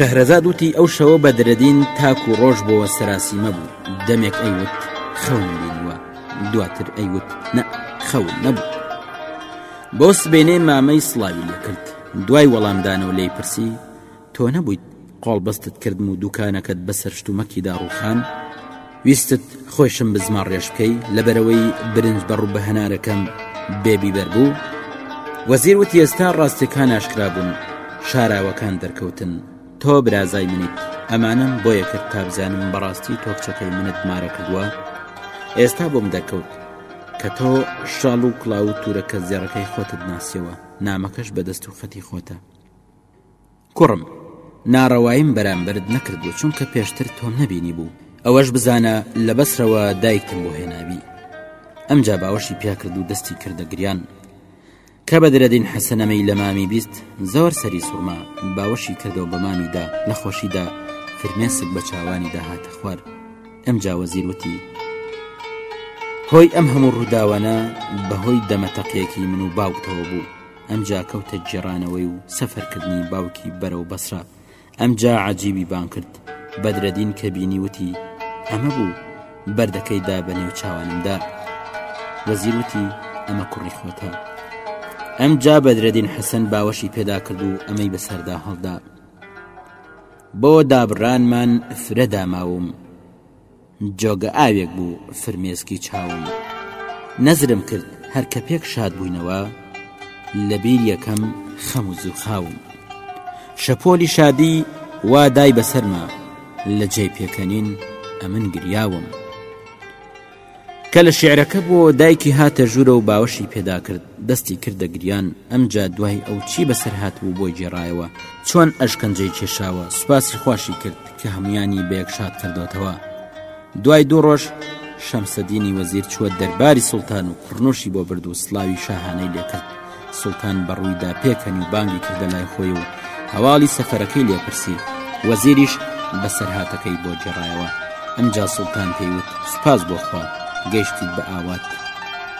شەهرەزاد وتی ئەو شەوە بە درەدین تاک و ڕۆژ بۆوە سەراسیمە بوو دەمێک ئەیوت خەون بینوە دواتر ئەیوت نە خەون نەبوو بۆ سبێنێ مامەی سڵاوی لەکرد دوای وەڵامدانەوە لی پرسی تۆ نەبوویت قۆڵبەستت کردم و دووکانەکەت بەسەر شتومەکیدا ڕووخان؟ ویستت خۆیشم بزمار ڕێژ بکەی لەبەرئەوەی برنج بە ڕووبە هەنارەکەم بێ بیبەر بوو؟ وەزیر وتی ئێستا ڕاستیەکان ئاشکرا بوون شاراوەکان دەرکەوتن تۆ برازای منیت ئەمانەم بۆ یەکرد تابزانم بەڕاستی تۆ کچەکەی منت مارە کردووە ئێستا بۆم دەرکەوت کە تۆ شاڵ و کڵاو و تورەکە زێڕەکەی خۆتت ناسیەوە نامەکەش بەدەست و خەتی خۆتە کوڕم، ناڕەواییم بەرامبەرت نەکردووە، چونکە پێشتر تۆم نەبینیبوو، ئەوەش بزانە، لە بەسرەوە دایکتم بۆ هێنابی. ئەمجا باوەشی پیا کرد و دەستی کردە گریان. کە بەدرەدین حەسەن ئەمەی لە مامی بیست، زۆر سەری سوڕما، باوەشی کردەوە بە مامیدا، لە خۆشیدا فرمێسک بە چاوانیدا هاتە خوار. ئەمجا وەزیر وتی، هۆی ئەم هەموو ڕووداوانە بەهۆی دەمەتەقێکی من و باوکتەوە بوو. ئەمجا کەوتە گێڕانەوەی و سەفەرکردنی باوکی بەرەو بەسرا ئەمجا عجیبی بان کرد بەدرەدین کە بینی وتی ئەمە بوو بەردەکەیدا بە نێو چاوانمدا وەزیر وتی ئەمە کوڕی خۆتە ئەم جا بەدرەدین حەسەن باوەشی پێدا کرد و ئەمەی بەسەردا هەڵدا بۆ دابڕانمان فرەدا ماوم جۆگە ئاوێک بوو فرمێسکی چاوم نەزرم کرد هەر کە پێک شاد بووینەوە لە بیر یەکەم خەم و زوو خاوم شەپۆلی شادی وا دای بەسەرما لە جێی پێکەنین ئەمن گریاوم کە لە شعرەکە بۆ دایکی هاتە ژوورە و باوەشی پێدا کرد دەستی کردە گریان، ئەمجا دوای ئەو چی بەسەر هاتبوو بۆی گێڕایەوە، چۆن ئەشکەنجەی کێشاوە، سوپاسی خواشی کرد کە هەموویانی بەیەک شاد کردۆتەوە. دوای دوو ڕۆژ شەمسەدینی وەزیر چووە دەرباری سوڵتان و کوڕنووشی بۆ برد و سڵاوی شاهانەی لێ کرد. سوڵتان بە ڕوویدا پێکەنی و بانگی کردە لای خۆی و هەواڵی سەفەرەکەی لێ پرسی، وەزیریش بەسەرهاتەکەی بۆ گێڕایەوە. ئەمجا سوڵتان پێی وت، سوپاس بۆ خوا، گەیشتیت بە ئاوات.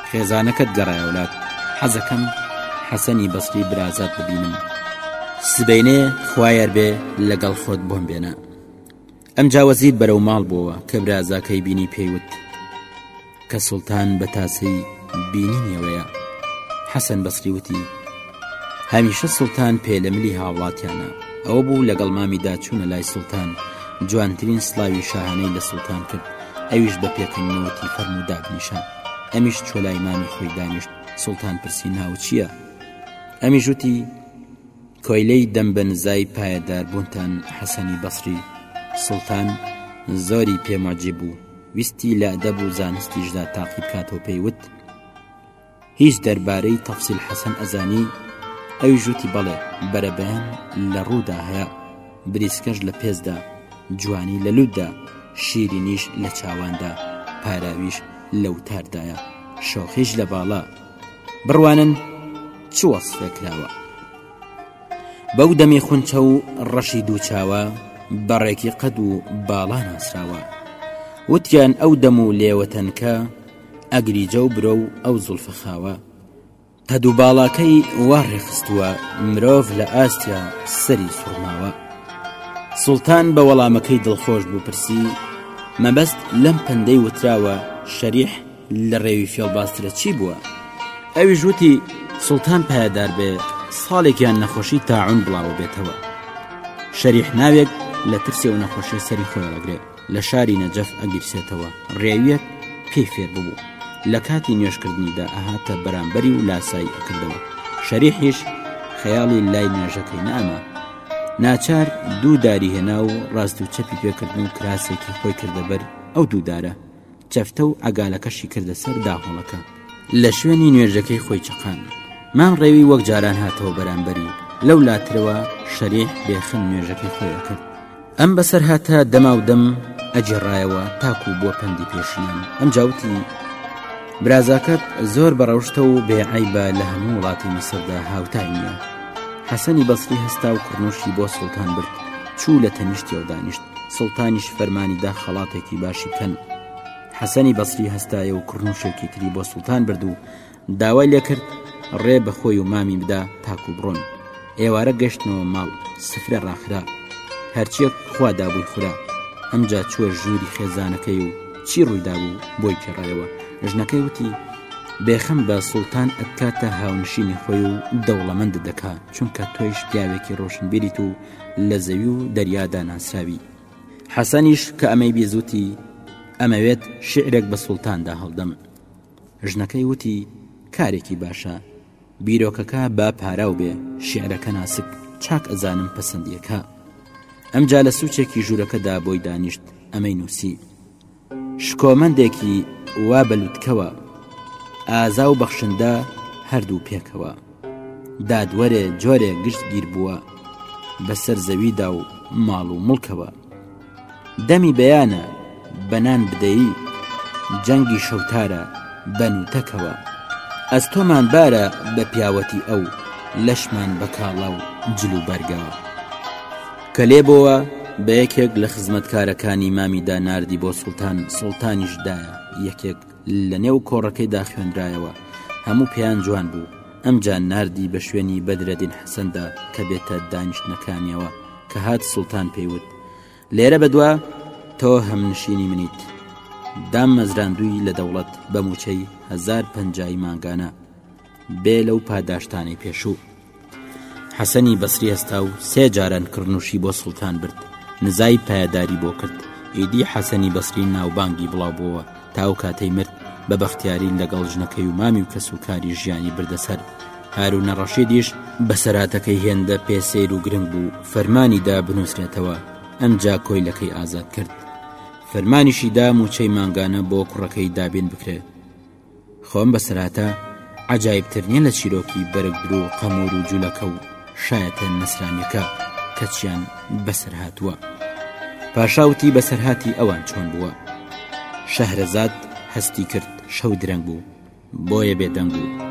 خێزانەکەت گەڕایەوە لات حەزەکەم حەسەنی بەسری برازات ببینم سبینێ خوایەر بێ لەگەڵ خۆت بۆم بێنە ئەم جاوەزیر بەرەو ماڵ بووە کە برازاکەی بینی پێیوت کە سوڵتان بە تاسەی بینینیەوەیە حەسەن بەسری وتی هەمیشە سوڵتان پێ لە ملی هاوڵاتیانە ئەوە بوو لەگەڵ مامیدا چوونە لای سوڵتان جوانترین سلاوی شاهانەی لە سوڵتان کرد ئەویش بە پێکەنەوەتی فەرموداک نیشان ئەمیش چۆ لای مامی خۆی دانیشت سوڵتان پرسی ناو چییە ئەمی ژوتی کۆیلەی دەم بە نزای پایەدار بوونتان حەسەنی بەسری سوڵتان زۆری پێماجێ بوو ویستی لە ئەدەب و زانستیشدا تاقی بکاتەوە پێیوت هیچ دەربارەی تەفسیل حەسەن ئەزانی ئەوی ژووتی بەڵێ بەرەبەیان لە ڕوودا هەیە بریسکەش لە پێستدا، جوانی لە لوتدا، شیرینیش لە چاواندا، پاراویش لە وتاردایە، شۆخیش لە باڵا. بڕوانن چ وەسفێک لاوە. بەو دەمی خونچە و ڕەشی دوو چاوە بەڕێکی قەد و باڵا ناسراوە. وتیان ئەو دەم و لێوە تەنکە، ئەگریجە و برۆ و ئەو زوڵفە خاوە. قەد و باڵاکەی وا ڕێکخستووە مرۆڤ لە ئاستیا سەری سوڕماوە سوڵتان بە وەڵامەکەی دڵخۆش بوو پرسی مەبەست لەم پەندەی وتراوە شەریح لە ڕێوی فێڵباسترە چی بووە ئەوی ژووتی سوڵتان پایەدار بێ ساڵێکیان نەخۆشی تاعون بڵاوە بێتەوە شەریح ناوێک لە ترسێ و نەخۆشی سەری خۆیڵەگرێت لە شاری نەجەف ئەگیرسێتەوە ڕێویەک پێی فێر ببوو لە کاتی نوێشکردنیدا ئەهاتە بەرامبەری و لاسایی ئەکردەوە شەریحیش خەیاڵی لای نوێژەکەی نامە ناچار دوو داری هێنا و ڕاست و چەپی پێکردن و کراسێکی خۆی کردەبەر ئەو دوودارە جەفتە و عەگالەکەشی کردە سەر داهۆڵەکە. لە شوێنی نوێژەکەی خۆی چەقاند. مام ڕێوی وەک جاران هاتەوە بەرامبەری، لەو لاترەوە شەریح بێخەم نوێژەکەی خۆی ئەکرد. ئەم بەسەرهاتە دەماودەم ئەگێڕایەوە تاکوو بووە پەندی پێشینان. ئەمجا وتی، برازاکەت زۆر بە ڕەوشتە و بێ عەیبە لە هەموو وڵاتی میسردا هاوتای نییە. حەسەنی بەسری هەستا و کوڕنووشی بۆ سوڵتان برد، چوو لە تەنیشتیەوە دانیشت. سوڵتانیش فەرمانی دا خەڵاتێکی باشی بکەن حەسەنی بەسری هەستایە و کڕنوشێکی تری بۆ سوڵتان برد و داوای لێکرد ڕێ بەخۆی و مامی بدا تاکو بڕۆن ئێوارە گەشتنەوە ماڵ سفرە ڕاخرا هەرچیەک خوا دابووی خورا ئەمجا چوە ژووری خێزانەکەی و چی ڕوویدا بوو بۆی کێڕایەوە ژنەکەی وتی بێخم بە سوڵتان ئەتکاتە هاونشینی خۆی و دەوڵەمەند دەکات چونکە تۆیش پیاوێکی ڕۆشنبیریت و لە زەوی و دەریادا ناسراوی حەسەنیش کە ئەمەی بێزوتی ئەمەوێت شعرێک بە سوڵتاندا هەڵدەم ژنەکەی وتی کارێکی باشە بیرۆکەکە با پاراو بێ شعرەکە ناسک چاک ئەزانم پەسەندیەکە ئەمجا لە سوچێکی ژوورەکەدا بۆی دانیشت ئەمەی نووسی شکۆمەندێکی وا بە لوتکەوە. ئازا و بەخشندە هەردوو پێکەوە. دادوەرێ جۆرێ گشت گیر بووە. بەسەر زەویدا و ماڵ و مڵکەوە. دەمی بەیانە بە نان بدەیی. جەنگی شەوتارە بە نووتەکەوە. ئەستۆمان بارە بە پیاوەتی ئەو. لەشمان بە کاڵا و جل و بەرگەوە. کە لێ بۆوە بە یەکێک لە خزمەتکارەکانی مامیدا ناردی بۆ سوڵتان سوڵتانیش دایە یەکێک لە نێو کۆڕەکەیدا خوێندرایەوە هەموو پێیان جوان بوو ئەمجا ناردی بە شوێنی بەدرەدین حەسەندا کە بێتە دانیشتنەکانیەوە کە هات سوڵتان پێیوت لێرە بەدوا تۆ هەم نشینی منیت دام مەزراندووی لە دەوڵەت بە موچەی هزار پەنجایی مانگانە بێ لەو پاداشتانەی پێشوو. حەسەنی بەسری هەستا و سێ جاران کڕنوشی بۆ سوڵتان برد نزای پایەداری بۆ کرد ئیدی حەسەنی بەسری ناوبانگی بڵاوبووەوە تاو کاتەی مرد بە بەختیاری لەگەڵ ژنەکەی و مامی و کەس و کاری ژیانی بردەسەر هارو نەڕەشیدیش بەسەراتەکەی هێندە پێ سیر و گرنگ بوو فەرمانی دا بنووسرێتەوە ئەمجا کۆیلەکەی ئازاد کرد فەرمانیشی دا موچەی مانگانە بۆ کوڕەکەی دابین بکرێت خۆم بە سەراتا عەجایب تر نیە لە چیرۆکی بەرگ درو قەمور و جولەکە و شایەتە نەسرانیەکە کەچیان بەسەر هاتووە پاشا وتی بەسەرهاتی ئەوان چۆن بووە شەهرەزاد هەستی کرد شەو درەنگ بوو بۆیە بێدەنگ بوو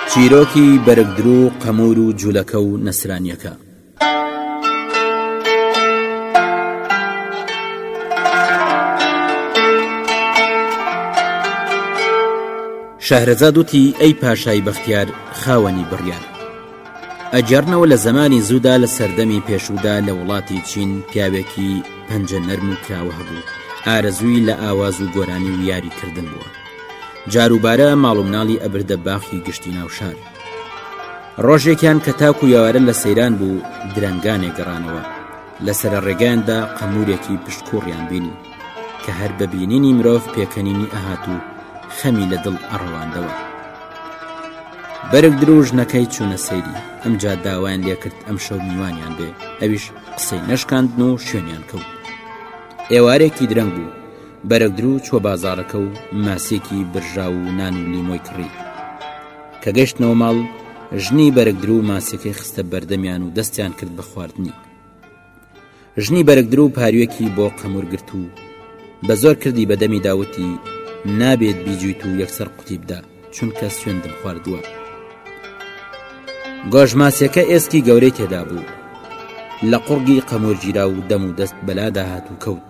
چیرۆکی بەرگ درو قەمور و جولەکە و نەسرانیەکە. شەهرەزاد وتی ئەی پاشای بەختیار خاوەنی بڕیار ئەگەرنەوە لە زەمانی زوودا لە سەردەمی پێشودا لە وڵاتی چین پیاوێکی پەنجە نەرم و کراوە هەبوو ئارەزووی لە ئاواز و گۆرانی و یاریکردن بووە جاروبارە ماڵ و مناڵی ئەبردە باخی گشتی ناو شار ڕۆژێکیان کە تاکو یاوارە لە سەیران بوو درەنگانێ گەڕانەوە لە سرە ڕێگەیاندا قەمورێکی پشتکوڕیان بینی کە هەر بەبینینی مرۆڤ پێکەنینی ئەهات و خەمی لە دڵ ئەڕەواندەوە بەرگ درۆژنەکەی چوونە سەیری ئەمجا داوایان لێکرد ئەم شەو میوانیان بێ ئەویش قسەی نەشکاندن و شوێنیان کەوت ئێوارێکی درەنگ بوو بەرەودروو چووە بازاڕەکە و ماسیەکی برژاو و نان و لیمۆی کڕی کە گەشتنەوە ماڵ ژنی بەرەکدرو و ماسیەکەی خستە بەردەمیان و دەستیان کرد بە خواردنی ژنی بەرەکدرو و پارویەکی بۆ قەمور گرت و بە زۆر کردی بەدەمی داوتی نابێت بیجویت و یەکسەر قوتی بدا چونکە سوێندم خواردووە گۆژماسیەکە ئێسکی گەورەی تێدا بوو لە قوڕگی قەمۆرگیرا و دەم و دەست بەلادا هات و کەوت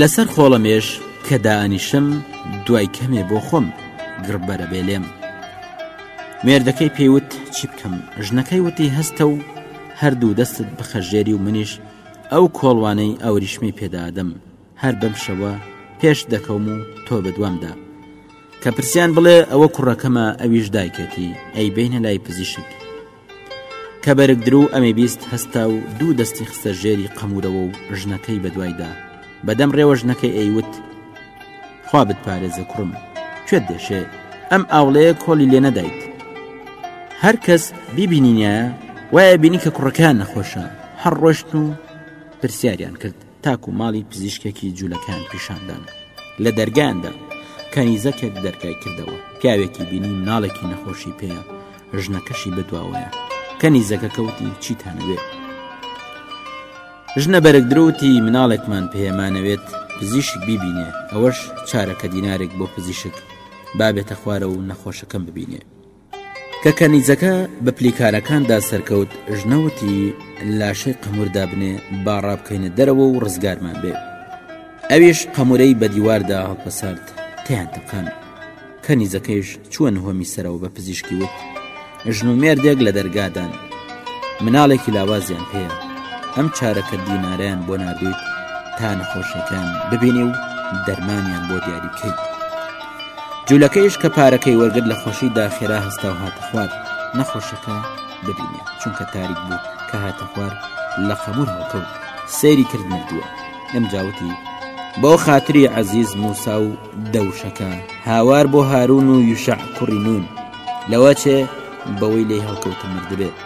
لەسەر خۆڵەمێش کە دائەنیشم دوای کەمێ بۆ خۆم گڕبەرە بێ لێم مێردەکەی پێیوت چی بکەم ژنەکەی وتی هەستە و هەردوو دەستت بخە ژێری و منیش ئەو کۆڵوانەی ئەوریشمی پێدادەم هەر بەم شەوە پێش دەکەوم و تۆ بەدوامدا کە پرسیان بڵێ ئەوە کوڕەکەمە ئەویش دایکێتی ئەی بینە لای پزیشک کە بەرگ درو ئەمی بیست هەستا و دوو دەستی خستە ژێری قەمورەوە و ژنەکەی بەدوای دا بەدەم ڕێوە ژنەکەی ئەیوت خوا بتپارێزێ کوڕم کوێت دێشێ ئەم ئاوڵەیە کۆلی لێ نەدایت هەر کەس بیبینینە وایە بینی کە کوڕەکەیان نەخۆشە هەر ڕۆشت و پرسیاریان کرد تاکو ماڵی پزیشکێکی جوولەکان پیشاندان لە دەرگاندا کەنیزەکێک دەرگای کردەوە پیاوێکی بینی مناڵێکی نەخۆشی پێە ژنەکەشی بدواوەیە کەنیزەکە کەوتی چیتانەوێ ژنە بەرگ درەوتی مناڵێکمان پێمانەوێت پزیشک بیبینێ ئەوەش چارەکە دینارێک بۆ پزیشک بابێتە خوارە و نەخۆشەکەم ببینێ کە کەنیزەکە بە پلیکارەکاندا سەرکەوت، ژنە وتی، لاشەی قەمور دابنێ با ڕابکەینە دەرەوە و ڕزگارمان بێ. ئەویش قەمورەی بە دیواردا هەڵپەسارد، تێیان تەقاند. کەنیزەکەیش چووە نهۆمی سەرەوە بە پزیشکی وت، ژن و مێردێک لە دەرگادان. مناڵێکی لاوازیان پێیە. ئەم چارەکە دینارەیان بۆ ناردوویت تا نەخۆشیەکەیان ببینی و دەرمانیان بۆ دیاری بکەیت. جولەکەیش کە پارەکەی وەرگرت لە خۆشی دا خێرا هەستا و هاتە خوار نەخۆشەکە ببینێ چونکە تاریک بوو کە هاتە خوار لە خەمور هەڵکەوت سەیری کرد مردووە ئەم جاوتی بۆ خاتری عزیز موسا و دەوشەکە هاوار بۆ هارون و یوشع کوڕی نون لەوە چێ بەوەی لی هەڵکەوتە مردبێت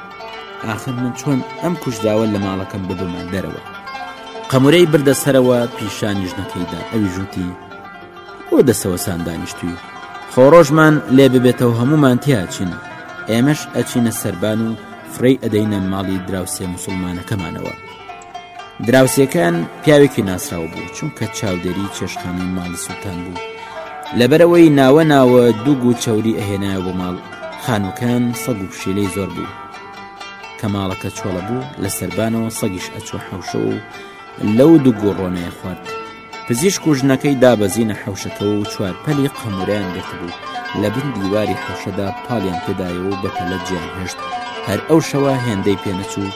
آخر من چۆن ئەم کوشداوە لە ماڵەکەم ببمە دەرەوە قەمورەی بردە سەرەوە پیشانی ژنەکەیدا ئەوی ژووتی بۆ دەسەوەسان دانیشتووی خۆ ڕۆژمان لێ ببێتەوە هەموومان تیاچین ئێمەش ئەچینە سەربان و فڕێی ئەدەینە ماڵی دراوسێ مسلمانەکەمانەوە دراوسەکان پیاوێکی ناسراو بوو چونکە چاودێری چێشخانی ماڵی سووتان بوو لەبەرەوەی ناوە ناوە دووگ و چوری ئەهێنایە بۆ ماڵ خانووکان سەگ و پشیلەی زۆر بوو کە ماڵەکە چۆڵە بوو لە سەربانەوە سەگیش ئەچوە حوشە و لەو دوو گۆڕۆنەیە خوارد پزیشک و ژنەکەی دابەزینە حەوشەکەەوە و چوار پەلی قەمورەیان گرتبوو لە بن دیواری حەوشەدا پاڵیان پێدایەوە و بەپەلە جیان هێشت هەر ئەو شەوە هێندەی پێنەچوو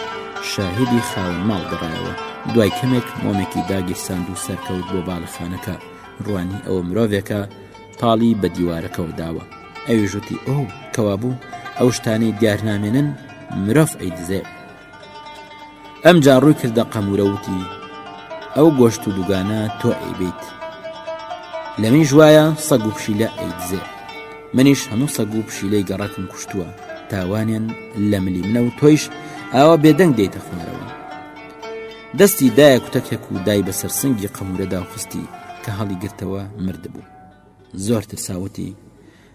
شاهدی خاون ماڵ گەڕایەوە دوای کەمێک مۆمێکی داگی ساند و سەرکەوت بۆ باڵەخانەکە ڕوانی ئەوە مرۆڤێکە پاڵی بە دیوارەکەەوە داوە ئەویژوتی ئەو کەوابوو ئەو شتانەی دیارنامێنن مرۆڤ ئەی دزێت ئەمجا ڕووی کردە قەمورە وتی ئەو گۆشت و دوگانە تۆ ئەیبیت لە منیش وایە سەگ و پشیلە ئەیدزێ منیش هەموو سەگ و پشیلەی گەڕەکم کوشتووە تاوانیان لە ملی منە و تۆیش ئاوا بێدەنگ دێتە خوارەوە دەستی دایە کوتەکێک و دای بەسەر سنگی قەمورەدا و خستی کە هەڵی گرتەوە مردبوو زۆر ترساوتی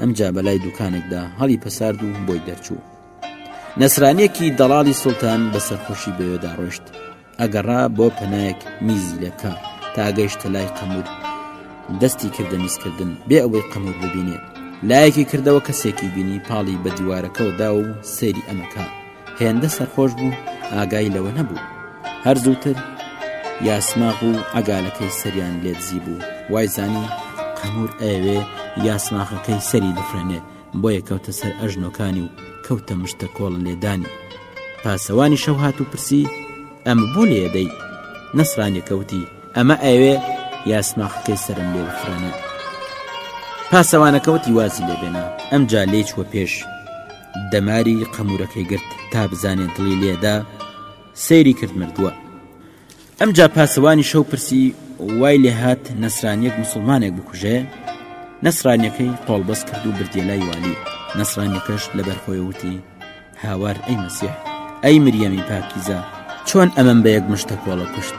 ئەمجا بەلای دوکانێکدا هەڵی پەسارد و بۆی دەرچوو نەسرانیەکی دەڵاڵی سوڵتان بە سەرخۆشی بەوێدا ڕۆشت ئەگەڕا بۆ پەنایەک میزی لەکە تا گەیشتە لای قەمور دەستی کردە میزکردن بێ ئەوەی قەمور ببینێت لایەکی کردەوە کەسێکی بینی پاڵی بە دیوارەکەەوەدا و سەیری ئەمەکە هێندە سەرخۆش بوو ئاگای لەوە نەبوو هەر زووتر یاسماغ و عگالەکەی سەریان لێدزی بوو وای زانی قەنور ئەوێ یاسماخەکەی سەری بفرێنێ بۆیە کەوتە سەر ئەژنۆکانی و کەوتە مشتە کۆڵ لێدانی پاسەوانی شەو هات و پرسی ئەم بۆ لێدەی نەسرانەکەوتی ئەمە ئەوێ یاسماخەکەی سرم لێ بفرێنێ پاسەوانەکەوتی وازی لێبێنە ئەم جا لێی چوە پێش دەماری قەمورەکەی گرت تا بزانێ دڵی لێدا سەیری کرد مردووە ئەمجا پاسەوانی شەو پرسی وای لێ هات نەسرانیەک مسلمانێک بکوژێ نەسرانیەکەی قۆڵبەس کرد و بردیە لای والی نەسرانیەکەش لەبەر خۆی وتی هاوار ئەی مەسیح ئەی مریەمی پاکیزە چۆن ئەمەم بە یەک مشتە کۆڵە کوشت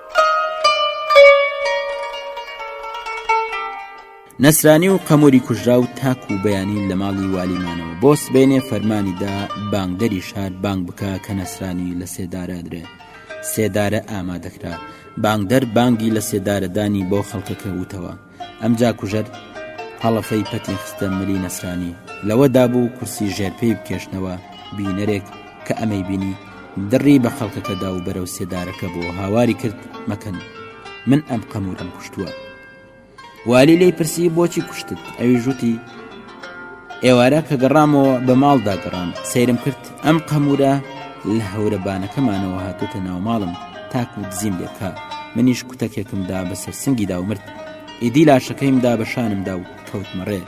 نەسرانی و قەمۆری کوژرا و تاک و بەیانی لە ماڵی والیمانەوە بۆ سبێنێ فەرمانیدا بانگدەری شار بانگ بکە کە نەسرانی لە سێدارە درێ سێدارە ئامادەکرا بانگدەر بانگی لە سێدارەدانی بۆ خەڵکەکە وتەوە ئەمجا کوژەر هەڵەفەی پەتی خستە ملی نەسرانی لەوە دابوو کورسی ژێر پێی بکێشنەوە بینەرێک کە ئەمەی بینی دڕی بە خەڵکەکەدا و بەرەو سێدارەکە بۆ هاواری کرد مەکەن من ئەم قەمورم کوشتووە والی لی پرسی بۆچی کوشتت ئەوی ژووتی ئێوارە کە گەڕامەوە بە ماڵدا گەڕام سەیرم کرد ئەم قەمورە لە هەورەبانەکەمانەوە هاتوتە ناو ماڵم تاکو دزیم لێکا منیش کوتەکێکمدا بەسەر سنگی داومرد ئیدی لاشەکەیمدا بە شانمدا و کەوتمەڕێ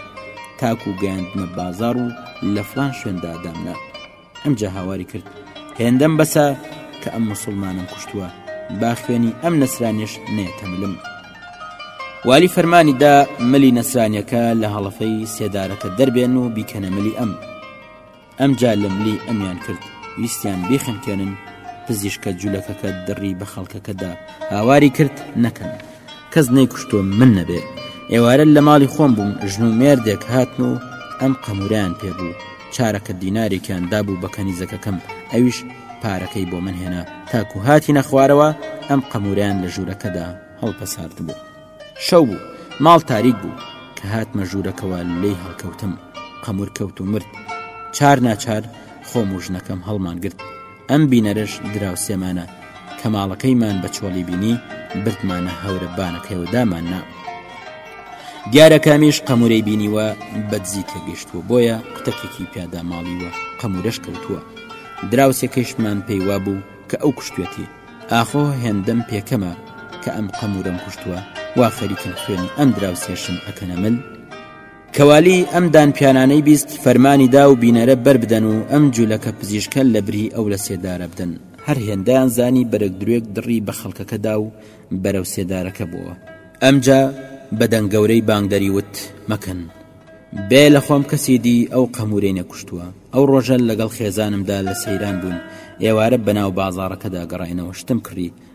تاکو گەیاندمە بازار و لە فلان شوێندا دامنا ئەمجا هاواری کرد هێندەم بەسە کە ئەم مسلمانم کوشتووە با خوێنی ئەم نەسرانێش نێتەملم والی فەرمانی دا ملی نەسرانیەکە لە هەڵەفەی سێدارەکە دەربێن و بیکەنە ملی ئەم ئەمجا لە ملی ئەمیان کرد ویستیان بیخنکێنن پزیشکە جوولەکەکە دڕی بە خەڵکەکەدا هاواری کرد نەکەن کەس نەیکوشتووە من نەبێ ئێوارە لە ماڵی خۆم بووم ژن و مێردێک هاتن و ئەم قەموریان پێبوو چارەکە دینارێکیان دابوو بە کەنیزەکەکەم ئەویش پارەکەی بۆ من هێنا تاکو هاتی نەخوارەوە ئەم قەموریان لە ژوورەکەدا هەڵپەسارد بوو شەو بوو ماڵ تاریک بوو کە هاتمە ژوورەکەەوە لی هەڵکەوتم قەمور کەوت و مرد چار ناچار خۆم و ژنەکەم هەڵمان گرت ئەم بینەرەش دراوسێمانە کە ماڵەکەیمان بە چۆڵی بینی بردمانە هەورە بانەکەەوە دامان نا دیارە کامیش قەمورەی بینیوە بەدزی تێگەشتووە بۆیە قوتەکێکی پیادا ماڵیوە قەمورەش کەوتووە دراوسێکەشمان پێیوا بوو کە ئەو کوشتێتی ئاخۆ هێندەم پێکەمە کە ئەم قەمورەم کوشتووە وا خەریکن خوێنی ئەم دراوسێشم ئەکەنە من کەوالی ئەم دانپیانانەی بیست فەرمانی دا و بینەرە بەر بدەن و ئەم جولەکە پزیشکە لە بری ئەو لە سێدارە بدەن، هەر هێندەیان زانی بەرەک درۆێک دڕی بە خەڵکەکە دا و بەرەو سێدارەکە بۆوە. ئەمجا بە دەنگ گەورەی بانگدەری وت، مەکەن! بێ لە خۆم کەسی دی ئەو قەموورەی نەکوشتووە. ئەو ڕۆژە لە گەڵ خێزانم دا لە سەیران بووین، ئێوارە بە ناو بازاڕەکە دا گەڕاینەوە، شتم کڕی،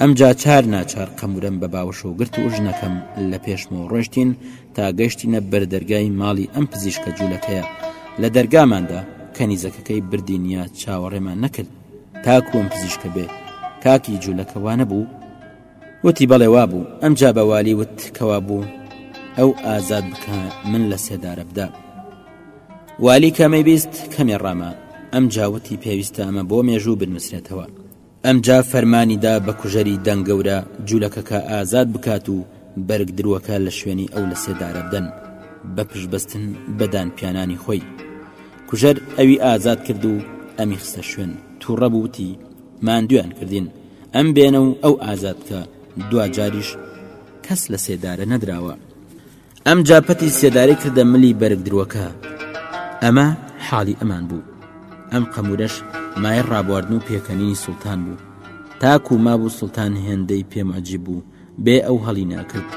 ئەمجا چار ناچار قەمورەم بە باوەشەوە گرت و ژنەکەم لە پێشمەوە ڕۆشتین تا گەشتینە بەر دەرگای ماڵی ئەم پزیشکە جوولەکەیە لە دەرگاماندا کەنیزەکەکەی بردی نیە چاوەڕێمان نەکرد تاکوم پزیشکە بێ کاکی جوولەکەوانە بوو وتی بەڵێ وا بوو ئەم جا بەوالی وت کەوا بوو ئەو ئازاد بکە من لە سێدارە بدا والی کەمەی بیست کەمێ ڕامە ئەم جاوتی پێویستە ئەمە بۆ مێژوو بنووسێتەوە ئەمجا فەرمانی دا بە کوژەری دەنگەورە جولەکەکە ئازاد بکات و بەرگ دروەکە لە شوێنی ئەو لەسێدارە بدەن بە پشتبەستن بە دانپیانانی خۆی کوژەر ئەوی ئازاد کرد و ئەمی خستە شوێن تووڕە بووتی ماندویان کردین ئەم بێنە و ئەو ئازاد کە دواجاریش کەس لە سێدارە نەدراوە ئەمجا پەتی سێدارەی کردە ملی بەرگ درۆکە ئەمە حاڵی ئەمان بوو ئەم قەمورەش مای ڕابواردن و پێکەنینی سوڵتان بوو تاکو مابوو سوڵتان هێندەی پێمەجی بوو بێ ئەو هەڵی ناکرد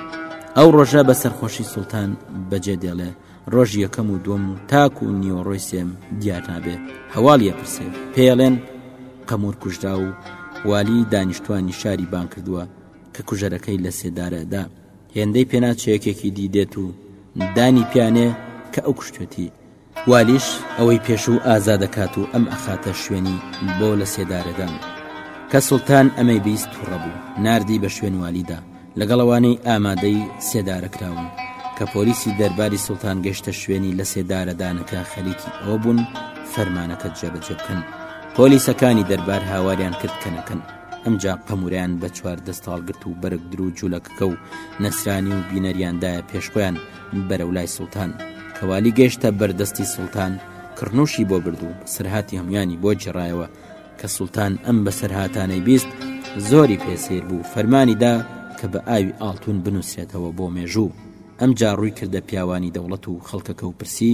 ئەو ڕۆژە بە سەرخۆشی سوڵتان بەجێ دێڵێ ڕۆژ یەکەم و دوم و تاکو و نیوەڕۆی سێم دیار نابێ هەواڵیە پرسێ پێڵێن قەمور کوژرا و والی دانیشتوانی شاری بان کردووە کە کوژەرەکەی لە سێدارەدا هێندەی پێناچێ یەکێکی دی دێت و دانی پیانێ کە ئەو کوشتێتی والیش ئەوەی پێشوو ئازا دەکات و ئەم ئەخاتە شوێنی بۆ لە سێدارەدان کە سلتان ئەمەی بیست توڕەبوو نردی بە شوێن والیدا لەگەڵەوانەی ئامادەی سێدارە کراون کە پۆلیسی دەرباری سلتان گەشتە شوێنی لە سێدارەدانەکە خەریکی ئەوە بوون فەرمانەکە جێبەجێ بکەن پۆلیسەکانی دەربار هاواریان کرد کە نەکەن ئەمجا قەموریان بە چوار دەست هەڵگرت و بەرگ درو و جولەکەکە و نەسرانی و بینەریاندایە پێش خۆیان بەرەو لای سوڵتان کەوالی گەشتە بەردەستی سوڵتان کڕنوشی بۆ برد و سرهاتی هەمویانی بۆ جێڕایەوە کە سوڵتان ئەم بەسەرهاتانەی بیست زۆری پێسیر بوو فەرمانی دا کە بە ئاوی ئاڵتون بنووسێتەوە بۆ مێژوو ئەمجا ڕووی کردە پیاوانی دەوڵەت و خەڵکەکە و پرسی